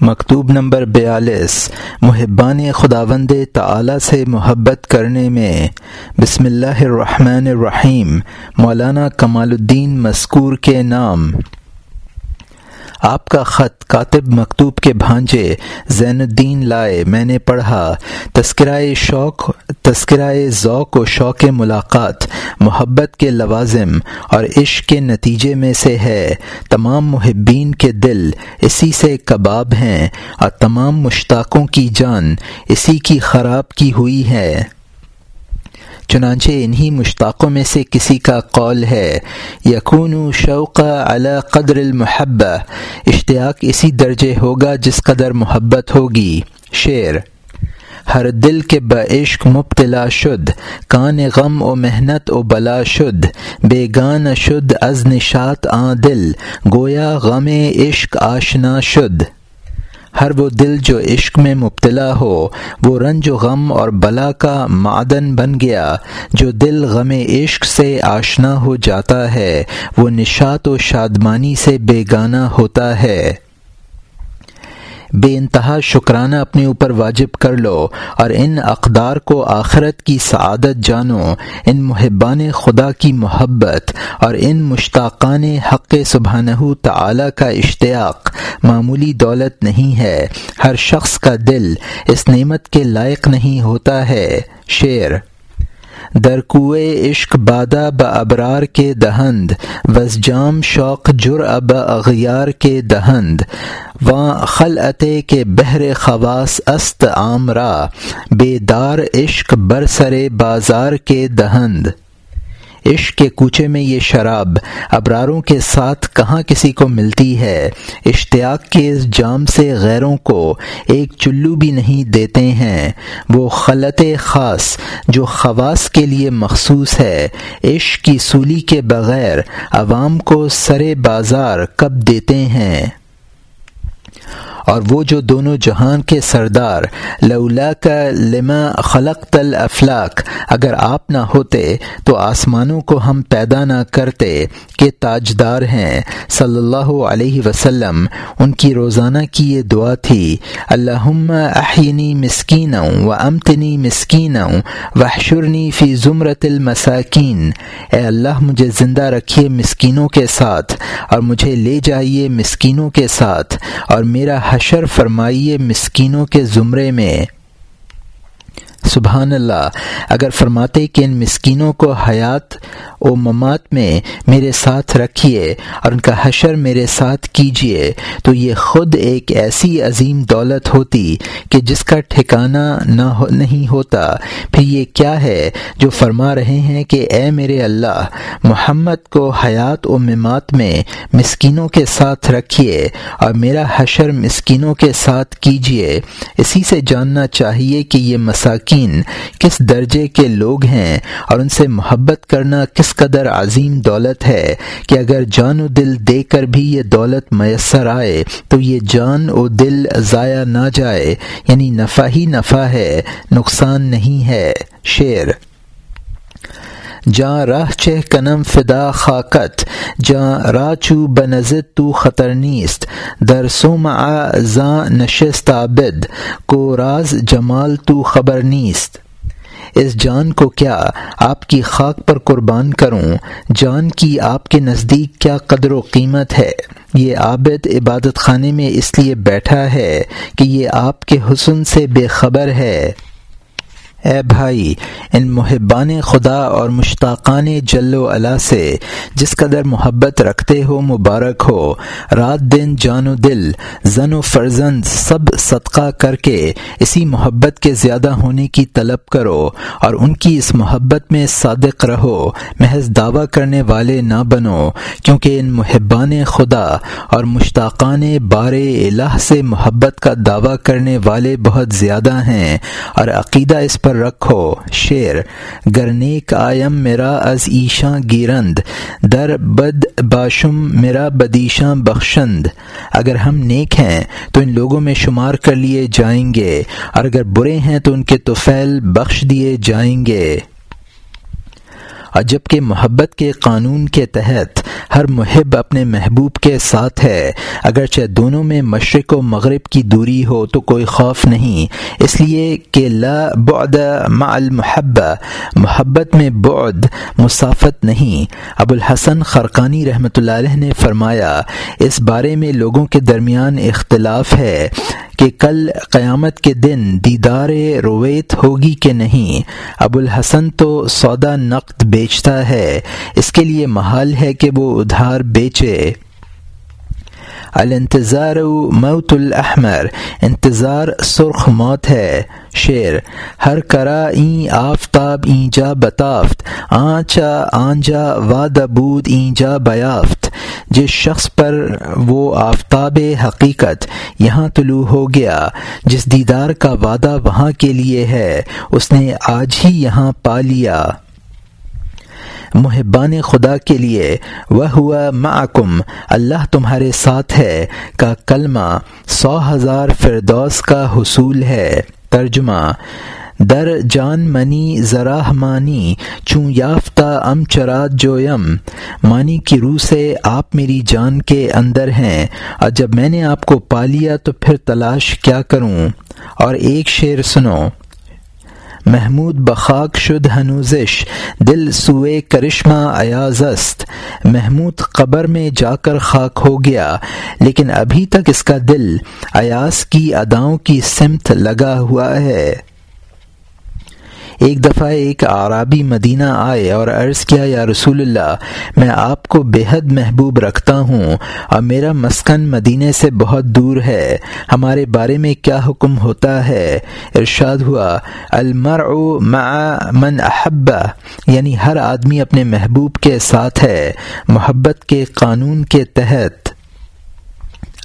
مکتوب نمبر بیالیس، محبان خداوند تعالی سے محبت کرنے میں۔ بسم اللہ الرحمن الرحیم، مولانا کمال الدین مسکور کے نام۔ آپ کا خط کاتب مکتوب کے بھانجے زین الدین لائے، میں نے پڑھا، تذکرۂ شوق، تذکرۂ ذوق و شوق ملاقات، محبت کے لوازم اور عشق کے نتیجے میں سے ہے۔ تمام محبین کے دل اسی سے کباب ہیں اور تمام مشتاقوں کی جان اسی کی خراب کی ہوئی ہے۔ چنانچہ انہی مشتاقوں میں سے کسی کا قول ہے یقون شوق علی قدر المحبہ، اشتیاق اسی درجے ہوگا جس قدر محبت ہوگی۔ شعر ہر دل کے بعشق مبتلا شد، کان غم و محنت و بلا شد، بے گان شد از نشات آ دل، گویا غم عشق آشنا شد۔ ہر وہ دل جو عشق میں مبتلا ہو، وہ رنج و غم اور بلا کا معدن بن گیا۔ جو دل غم عشق سے آشنا ہو جاتا ہے، وہ نشات و شادمانی سے بیگانہ ہوتا ہے۔ بے انتہا شکرانہ اپنے اوپر واجب کر لو اور ان اقدار کو آخرت کی سعادت جانو، ان محبان خدا کی محبت اور ان مشتاقان حق سبحانہ تعالی کا اشتیاق۔ معمولی دولت نہیں ہے، ہر شخص کا دل اس نعمت کے لائق نہیں ہوتا ہے۔ شعر در کوئے عشق بادہ ب ابرار کے دہند، وز جام شوق جر اب اغیار کے دہند، واں خلعت کے بحر خواص است عامرا بیدار عشق برسر بازار کے دہند۔ عشق کے کوچے میں یہ شراب ابراروں کے ساتھ کہاں کسی کو ملتی ہے؟ اشتیاق کے اس جام سے غیروں کو ایک چلو بھی نہیں دیتے ہیں۔ وہ خلط خاص جو خواص کے لیے مخصوص ہے۔ عشق کی سولی کے بغیر عوام کو سر بازار کب دیتے ہیں؟ اور وہ جو دونوں جہان کے سردار لولا کا لما خلق تل افلاق اگر آپ نہ ہوتے تو آسمانوں کو ہم پیدا نہ کرتے کہ تاجدار ہیں۔ صلی اللہ علیہ وسلم، ان کی روزانہ کی یہ دعا تھی اللہ احینی مسکین و امتنی مسکین وحشرنی فی ضمرت المساکین۔ اے اللہ، مجھے زندہ رکھیے مسکینوں کے ساتھ اور مجھے لے جائیے مسکینوں کے ساتھ اور میرا حشر فرمائیے مسکینوں کے زمرے میں۔ سبحان اللہ، اگر فرماتے کہ ان مسکینوں کو حیات و ممات میں میرے ساتھ رکھیے اور ان کا حشر میرے ساتھ کیجیے، تو یہ خود ایک ایسی عظیم دولت ہوتی کہ جس کا ٹھکانہ نہ ہو، نہیں ہوتا۔ پھر یہ کیا ہے جو فرما رہے ہیں کہ اے میرے اللہ، محمد کو حیات و ممات میں مسکینوں کے ساتھ رکھیے اور میرا حشر مسکینوں کے ساتھ کیجیے۔ اسی سے جاننا چاہیے کہ یہ مساکین کس درجے کے لوگ ہیں اور ان سے محبت کرنا کس قدر عظیم دولت ہے کہ اگر جان و دل دے کر بھی یہ دولت میسر آئے تو یہ جان و دل ضائع نہ جائے یعنی نفع ہی نفع ہے، نقصان نہیں ہے، شعر۔ جاں راہ چہ کنم فدا خاکت، جاں راہ چو بنزت تو خطر نیست۔ در سوم زاں نشست عابد کو راز جمال تو خبر نیست۔ اس جان کو کیا آپ کی خاک پر قربان کروں؟ جان کی آپ کے نزدیک کیا قدر و قیمت ہے؟ یہ عابد عبادت خانے میں اس لیے بیٹھا ہے کہ یہ آپ کے حسن سے بے خبر ہے۔ اے بھائی، ان محبان خدا اور مشتاقان جل و علا سے جس قدر محبت رکھتے ہو، مبارک ہو۔ رات دن، جان و دل، زن و فرزند، سب صدقہ کر کے اسی محبت کے زیادہ ہونے کی طلب کرو اور ان کی اس محبت میں صادق رہو۔ محض دعویٰ کرنے والے نہ بنو، کیونکہ ان محبان خدا اور مشتاقان بار الہ سے محبت کا دعویٰ کرنے والے بہت زیادہ ہیں اور عقیدہ اس پر پر رکھو۔ شیر گرنیک آیم میرا از ایشاں گیرند، در بد باشم میرا بدیشاں بخشند۔ اگر ہم نیک ہیں تو ان لوگوں میں شمار کر لیے جائیں گے، اور اگر برے ہیں تو ان کے توفیل بخش دیے جائیں گے۔ اور جبکہ محبت کے قانون کے تحت ہر محب اپنے محبوب کے ساتھ ہے۔ اگرچہ دونوں میں مشرق و مغرب کی دوری ہو تو کوئی خوف نہیں۔ اس لیے کہ لا بعد مع المحبہ محبت میں بعد، مسافت نہیں۔ ابو الحسن خرقانی رحمۃ اللہ علیہ نے فرمایا، اس بارے میں لوگوں کے درمیان اختلاف ہے۔ کہ کل قیامت کے دن دیدار رویت ہوگی کہ نہیں؟ ابو الحسن تو سودا نقد بیچتا ہے، اس کے لیے محال ہے کہ وہ ادھار بیچے۔ الانتظار موت الاحمر، انتظار سرخ موت ہے، شعر، ہر کرا این آفتاب اینجا بتافت، آنچا آنجا وادبود اینجا بیافت۔ جس شخص پر وہ آفتاب حقیقت یہاں طلوع ہو گیا، جس دیدار کا وعدہ وہاں کے لیے ہے، اس نے آج ہی یہاں پا لیا۔ محبان خدا کے لیے وہ ہوا معکم، اللہ تمہارے ساتھ ہے، کا کلمہ سو ہزار فردوس کا حصول ہے۔ ترجمہ، در جان منی ذرا مانی، چوں یافتہ ام چرات جو یم مانی کی روح سے آپ میری جان کے اندر ہیں۔ اور جب میں نے آپ کو پا لیا تو پھر تلاش کیا کروں۔ اور ایک شعر سنو۔ محمود بخاک شد ہنوزش، دل سوئے کرشمہ ایازست محمود قبر میں جا کر خاک ہو گیا، لیکن ابھی تک اس کا دل ایاس کی اداؤں کی سمت لگا ہوا ہے۔ ایک دفعہ ایک عرابی مدینہ آئے اور عرض کیا، یا رسول اللہ، میں آپ کو بے حد محبوب رکھتا ہوں اور میرا مسکن مدینہ سے بہت دور ہے، ہمارے بارے میں کیا حکم ہوتا ہے؟ ارشاد ہوا، المرء مع من احبہ یعنی ہر آدمی اپنے محبوب کے ساتھ ہے، محبت کے قانون کے تحت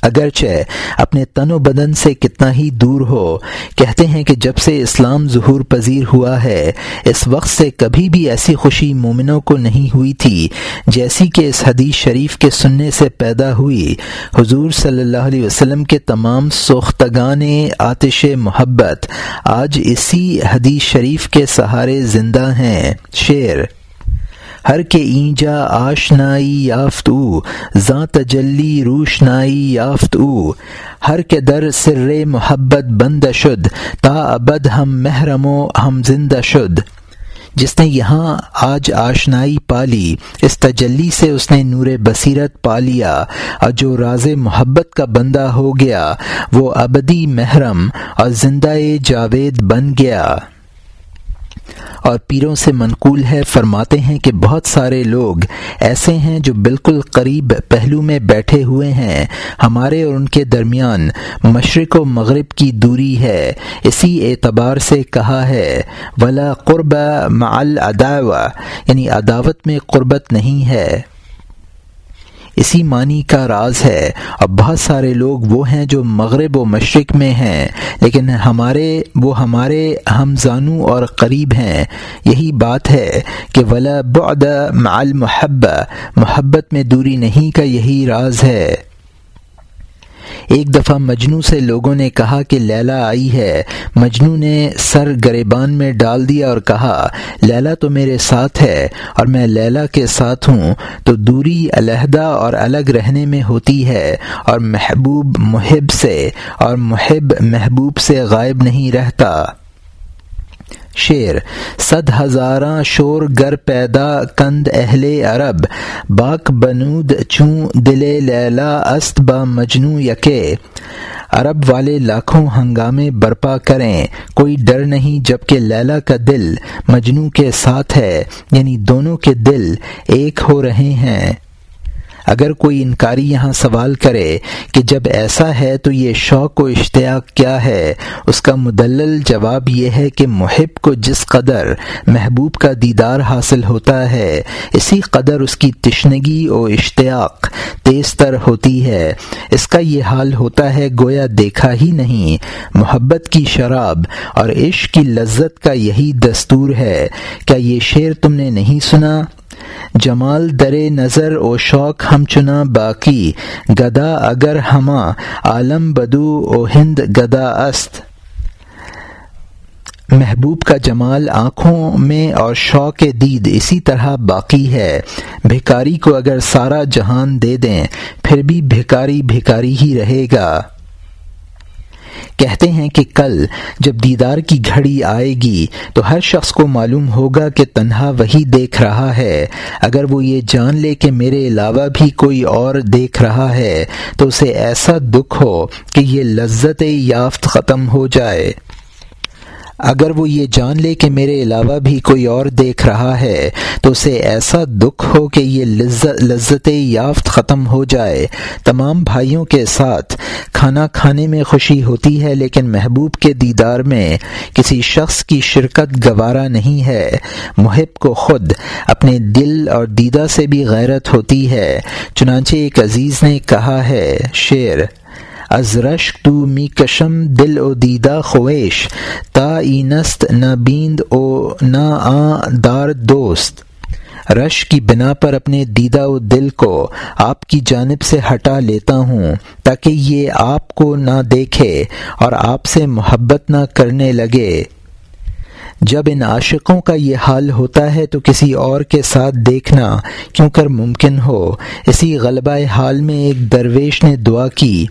اگرچہ اپنے تن و بدن سے کتنا ہی دور ہو، کہتے ہیں کہ جب سے اسلام ظہور پذیر ہوا ہے، اس وقت سے کبھی بھی ایسی خوشی مومنوں کو نہیں ہوئی تھی جیسی کہ اس حدیث شریف کے سننے سے پیدا ہوئی۔ حضور صلی اللہ علیہ وسلم کے تمام سوختگان آتش محبت، آج اسی حدیث شریف کے سہارے زندہ ہیں۔ شعر ہر کے اینجا آشنائی یافت او زاں تجلی روشنائی یافت او ہر کے در سر محبت بند شد، تا ابد ہم محرم و ہم زندہ شد۔ جس نے یہاں آج آشنائی پالی، اس تجلی سے اس نے نور بصیرت پا لیا اور جو راز محبت کا بندہ ہو گیا، وہ ابدی محرم اور زندہ جاوید بن گیا۔ اور پیروں سے منقول ہے، فرماتے ہیں کہ بہت سارے لوگ ایسے ہیں جو بالکل قریب پہلو میں بیٹھے ہوئے ہیں۔ ہمارے اور ان کے درمیان مشرق و مغرب کی دوری ہے۔ اسی اعتبار سے کہا ہے، ولا قرب مع اداوا یعنی عداوت میں قربت نہیں ہے۔ اسی معنی کا راز ہے۔ اب بہت سارے لوگ وہ ہیں جو مغرب و مشرق میں ہیں، لیکن ہمارے، وہ ہمارے ہم زانو اور قریب ہیں۔ یہی بات ہے کہ ولا بعد مع المحبہ محبت میں دوری نہیں کا یہی راز ہے۔ ایک دفعہ مجنو سے لوگوں نے کہا کہ لیلا آئی ہے۔ مجنو نے سر گریبان میں ڈال دیا اور کہا، لیلا تو میرے ساتھ ہے اور میں لیلا کے ساتھ ہوں، تو دوری علیحدہ اور الگ رہنے میں ہوتی ہے اور محبوب محب سے اور محب محبوب سے غائب نہیں رہتا۔ شعر، صد ہزاراں شور گر پیدا کند اہل عرب، باک بنود چوں دل لیلا است با مجنو یکے۔ عرب والے لاکھوں ہنگامے برپا کریں، کوئی ڈر نہیں جبکہ لیلا کا دل مجنو کے ساتھ ہے یعنی دونوں کے دل ایک ہو رہے ہیں۔ اگر کوئی انکاری یہاں سوال کرے کہ جب ایسا ہے تو یہ شوق و اشتیاق کیا ہے، اس کا مدلل جواب یہ ہے کہ محب کو جس قدر محبوب کا دیدار حاصل ہوتا ہے، اسی قدر اس کی تشنگی و اشتیاق تیز تر ہوتی ہے۔ اس کا یہ حال ہوتا ہے گویا دیکھا ہی نہیں۔ محبت کی شراب اور عشق کی لذت کا یہی دستور ہے۔ کیا یہ شعر تم نے نہیں سنا؟ جمال در نظر او شوق ہم چنا باقی. گدا اگر ہما، عالم بدو او ہند گدا است. محبوب کا جمال آنکھوں میں اور شوق دید اسی طرح باقی ہے. بھکاری کو اگر سارا جہان دے دیں، پھر بھی بھکاری بھکاری ہی رہے گا. کہتے ہیں کہ کل جب دیدار کی گھڑی آئے گی تو ہر شخص کو معلوم ہوگا کہ تنہا وہی دیکھ رہا ہے۔ اگر وہ یہ جان لے کہ میرے علاوہ بھی کوئی اور دیکھ رہا ہے تو اسے ایسا دکھ ہو کہ یہ لذت یافت ختم ہو جائے۔ اگر وہ یہ جان لے کہ میرے علاوہ بھی کوئی اور دیکھ رہا ہے تو اسے ایسا دکھ ہو کہ یہ لذت یافت ختم ہو جائے۔ تمام بھائیوں کے ساتھ کھانا کھانے میں خوشی ہوتی ہے، لیکن محبوب کے دیدار میں کسی شخص کی شرکت گوارا نہیں ہے۔ محب کو خود اپنے دل اور دیدہ سے بھی غیرت ہوتی ہے۔ چنانچہ ایک عزیز نے کہا ہے، شعر از رشک تو می کشم دل او دیدہ خویش، تا اینست نہ بیند او نہ آ دار دوست۔ رش کی بنا پر اپنے دیدہ و دل کو آپ کی جانب سے ہٹا لیتا ہوں، تاکہ یہ آپ کو نہ دیکھے اور آپ سے محبت نہ کرنے لگے۔ جب ان عاشقوں کا یہ حال ہوتا ہے تو کسی اور کے ساتھ دیکھنا کیوں کر ممکن ہو؟ اسی غلبہ حال میں ایک درویش نے دعا کی۔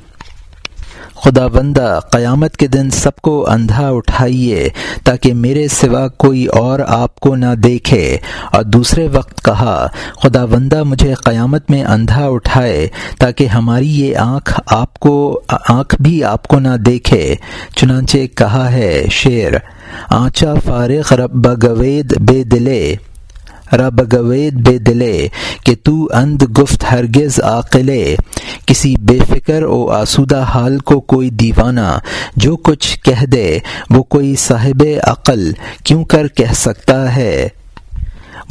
خدا بندہ قیامت کے دن سب کو اندھا اٹھائیے تاکہ میرے سوا کوئی اور آپ کو نہ دیکھے۔ اور دوسرے وقت کہا خدا بندہ مجھے قیامت میں اندھا اٹھائے تاکہ ہماری یہ آنکھ آپ کو، آنکھ بھی آپ کو نہ دیکھے۔ چنانچہ کہا ہے شعر آنچا فارغ رب بگوید بے دلے۔ ربگوید بے دلے کہ تو اند گفت ہرگز عاقلے۔ کسی بے فکر او آسودہ حال کو کوئی دیوانہ، جو کچھ کہہ دے وہ کوئی صاحب عقل کیوں کر کہہ سکتا ہے؟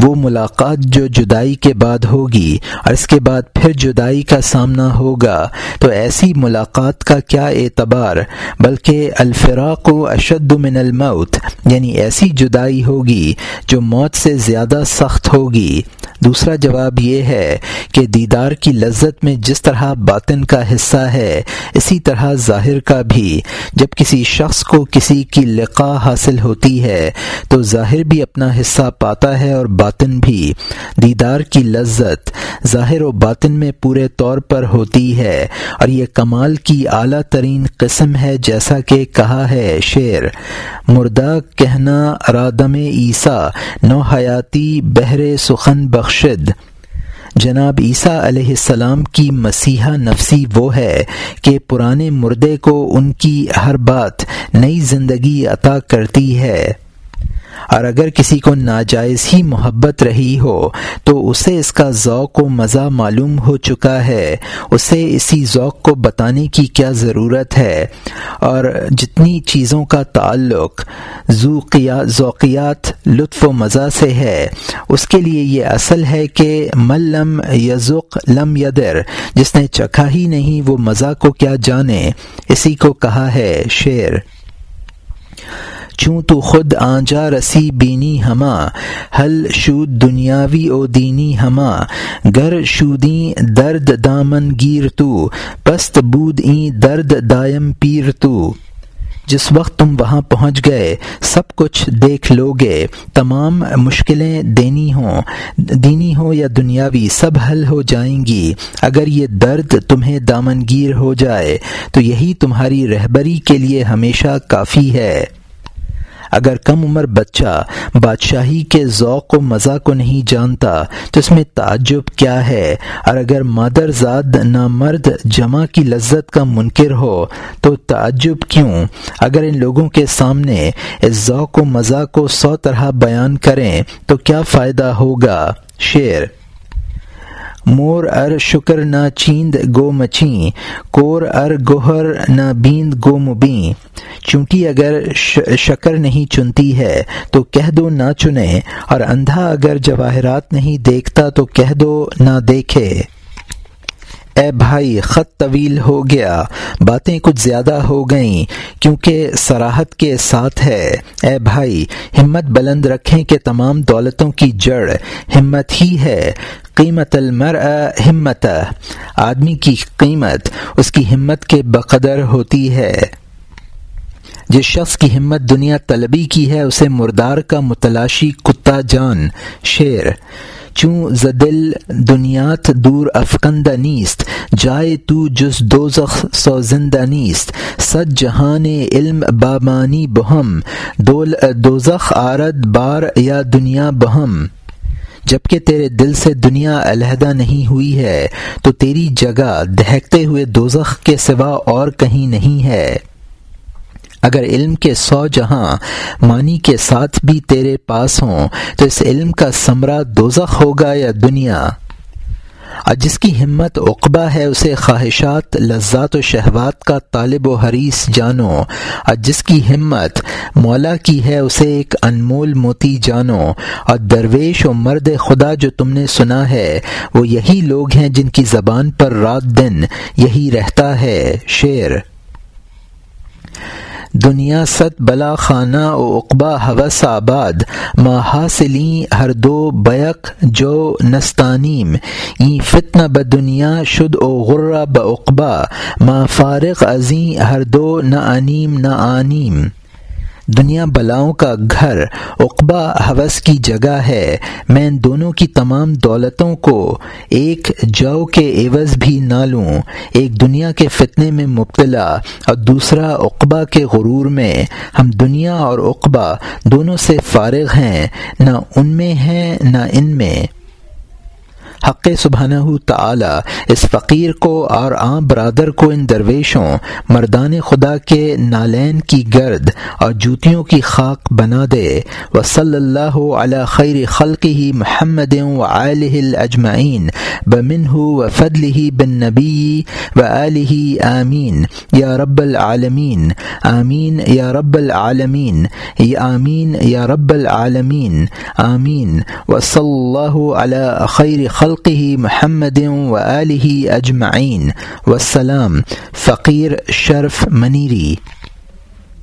وہ ملاقات جو جدائی کے بعد ہوگی اور اس کے بعد پھر جدائی کا سامنا ہوگا، تو ایسی ملاقات کا کیا اعتبار؟ بلکہ الفراق و اشد من الموت یعنی ایسی جدائی ہوگی جو موت سے زیادہ سخت ہوگی۔ دوسرا جواب یہ ہے کہ دیدار کی لذت میں جس طرح باطن کا حصہ ہے، اسی طرح ظاہر کا بھی۔ جب کسی شخص کو کسی کی لقا حاصل ہوتی ہے، تو ظاہر بھی اپنا حصہ پاتا ہے اور باطن بھی۔ دیدار کی لذت ظاہر و باطن میں پورے طور پر ہوتی ہے، اور یہ کمال کی اعلیٰ ترین قسم ہے جیسا کہ کہا ہے شعر۔ مردہ کہنا رادم عیسیٰ، نو حیاتی بہر سخن بخشد۔ جناب عیسیٰ علیہ السلام کی مسیحا نفسی وہ ہے کہ پرانے مردے کو ان کی ہر بات نئی زندگی عطا کرتی ہے۔ اور اگر کسی کو ناجائز ہی محبت رہی ہو، تو اسے اس کا ذوق و مزہ معلوم ہو چکا ہے۔ اسے اسی ذوق کو بتانے کی کیا ضرورت ہے؟ اور جتنی چیزوں کا تعلق ذوقیات لطف و مزہ سے ہے، اس کے لیے یہ اصل ہے کہ ملم یزق لم یدر، جس نے چکھا ہی نہیں وہ مزہ کو کیا جانے؟ اسی کو کہا ہے شعر۔ چوں تو خود آنجا رسی بینی ہما، حل شود دنیاوی او دینی ہما، گر شودی درد دامن گیر تو، پست بود این درد دائم پیر تو۔ جس وقت تم وہاں پہنچ گئے، سب کچھ دیکھ لو گے تمام مشکلیں دینی ہوں، دینی ہو یا دنیاوی، سب حل ہو جائیں گی۔ اگر یہ درد تمہیں دامنگیر ہو جائے، تو یہی تمہاری رہبری کے لیے ہمیشہ کافی ہے۔ اگر کم عمر بچہ بادشاہی کے ذوق و مزہ کو نہیں جانتا تو اس میں تعجب کیا ہے؟ اور اگر مادر زاد نامرد جمع کی لذت کا منکر ہو تو تعجب کیوں؟ اگر ان لوگوں کے سامنے اس ذوق و مزہ کو سو طرح بیان کریں تو کیا فائدہ ہوگا؟ شعر مور ار شکر نہ چیند گو مچیں کور ار گوہر نہ بیند گو مبیں۔ چونٹی اگر شکر نہیں چنتی ہے، تو کہہ دو نہ چنے، اور اندھا اگر جواہرات نہیں دیکھتا، تو کہہ دو نہ دیکھے۔ اے بھائی، خط طویل ہو گیا۔ باتیں کچھ زیادہ ہو گئیں، کیونکہ سراحت کے ساتھ ہے۔ اے بھائی، ہمت بلند رکھیں کہ تمام دولتوں کی جڑ ہمت ہی ہے۔ قیمت المر ہمت۔ آدمی کی قیمت اس کی ہمت کے بقدر ہوتی ہے۔ جس شخص کی ہمت دنیا طلبی کی ہے، اسے مردار کا متلاشی کتا جان، شیر۔ چوں زدل دنیات دور افکندہ نیست، جائے تو جس دوزخ سو زندہ نیست۔ سد جہان علم بامانی بہم، دول دوزخ آرد بار یا دنیا بہم۔ جبکہ تیرے دل سے دنیا علیحدہ نہیں ہوئی ہے، تو تیری جگہ دہکتے ہوئے دوزخ کے سوا اور کہیں نہیں ہے۔ اگر علم کے سو جہاں معنی کے ساتھ بھی تیرے پاس ہوں، تو اس علم کا ثمرہ دوزخ ہوگا یا دنیا؟ اور جس کی ہمت اقبا ہے، اسے خواہشات، لذات و شہوات کا طالب و حریث جانو۔ اور جس کی ہمت مولا کی ہے، اسے ایک انمول موتی جانو۔ اور درویش و مرد خدا جو تم نے سنا ہے، وہ یہی لوگ ہیں جن کی زبان پر رات دن یہی رہتا ہے۔ شعر دنیا ست بلا خانہ و اقبا حوث آباد، ما حاصلیں ہر دو بیک جو نستانیم۔ این فتن ب دنیا شد او غرہ بقبا ما فارغ ازیں ہر دو نہ انیم نہ آنیم۔ دنیا بلاؤں کا گھر اقبا حوث کی جگہ ہے۔ میں ان دونوں کی تمام دولتوں کو ایک جو کے عوض بھی نہ لوں۔ ایک دنیا کے فتنے میں مبتلا اور دوسرا اقبا کے غرور میں۔ ہم دنیا اور اقبا دونوں سے فارغ ہیں، نہ ان میں ہیں، نہ ان میں۔ حق سبحانہ تعالی، اس فقیر کو اور عام برادر کو ان درویشوں، مردان خدا کے نالین کی گرد اور جوتیوں کی خاک بنا دے۔ و صلی اللہ علی خیر خلق ہی محمد و علیہ اجمعین بمن و فضل ہی بن نبی و علیہ آمین۔ یا رب العالمین، آمین یا رب العالمین آمین یا رب العالمین، آمین۔ و صلی اللہ علی خیر خلق خلقه محمد و علیہ اجمعین. وسلام فقیر شرف منیری.